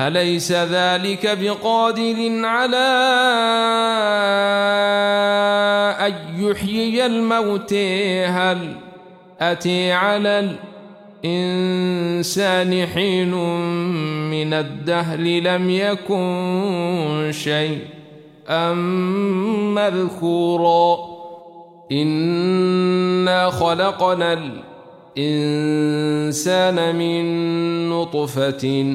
أليس ذلك بقادر على أن يحيي الموت؟ هل أتي على الإنسان حين من الدهر لم يكن شيء أم مذكورا؟ إنا خلقنا الإنسان من نطفة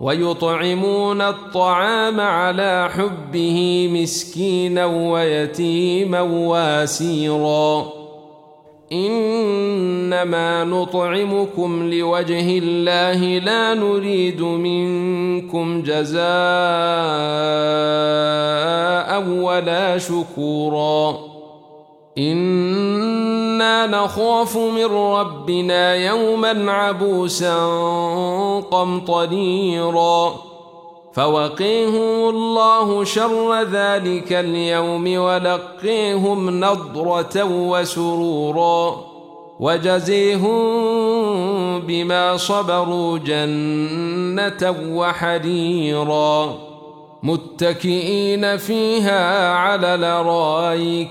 ويطعمون الطعام على حبه مسكينا ويتيما واسيرا. إنما نطعمكم لوجه الله لا نريد منكم جزاء ولا شكورا. إنا نخاف من ربنا يوما عبوسا قمطريرا. فوقيهم الله شر ذلك اليوم ولقيهم نضرة وسرورا. وجزيهم بما صبروا جنة وحريرا. متكئين فيها على الارائك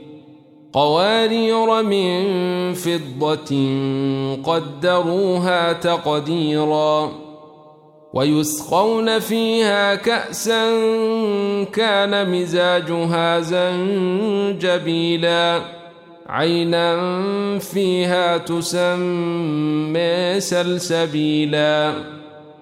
قوارير من فضة قدروها تقديراً ويسقون فيها كأسا كان مزاجها زنجبيلا عينا فيها تسمى سلسبيلا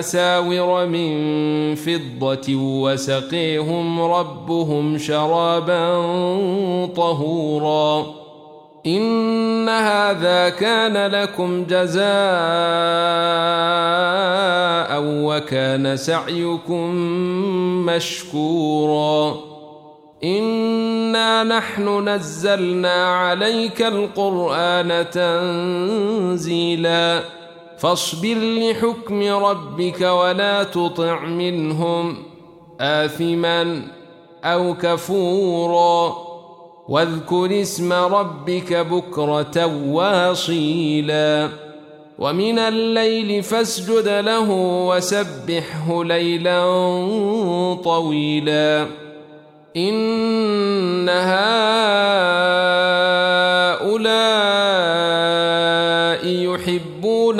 اساور من فضة وسقيهم ربهم شرابا طهورا. إن هذا كان لكم جزاء وكان سعيكم مشكورا. إنا نحن نزلنا عليك القرآن تنزيلا. فاصبر لحكم ربك ولا تطع منهم آثما أو كفوراً واذكر اسم ربك بكرة واصيلا ومن الليل فاسجد له وسبحه ليلا طويلا إن هؤلاء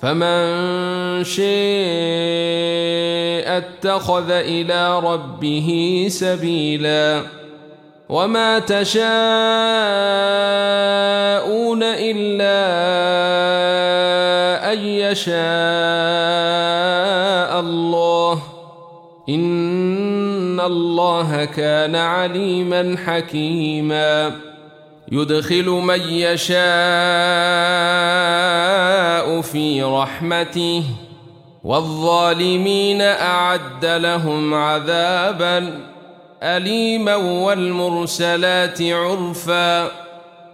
فمن شاء اتخذ إلى ربه سبيلا وما تشاءون إلا أن يشاء الله إن الله كان عليما حكيما يدخل من يشاء في رحمته والظالمين أعد لهم عذابا أليما والمرسلات عرفاً.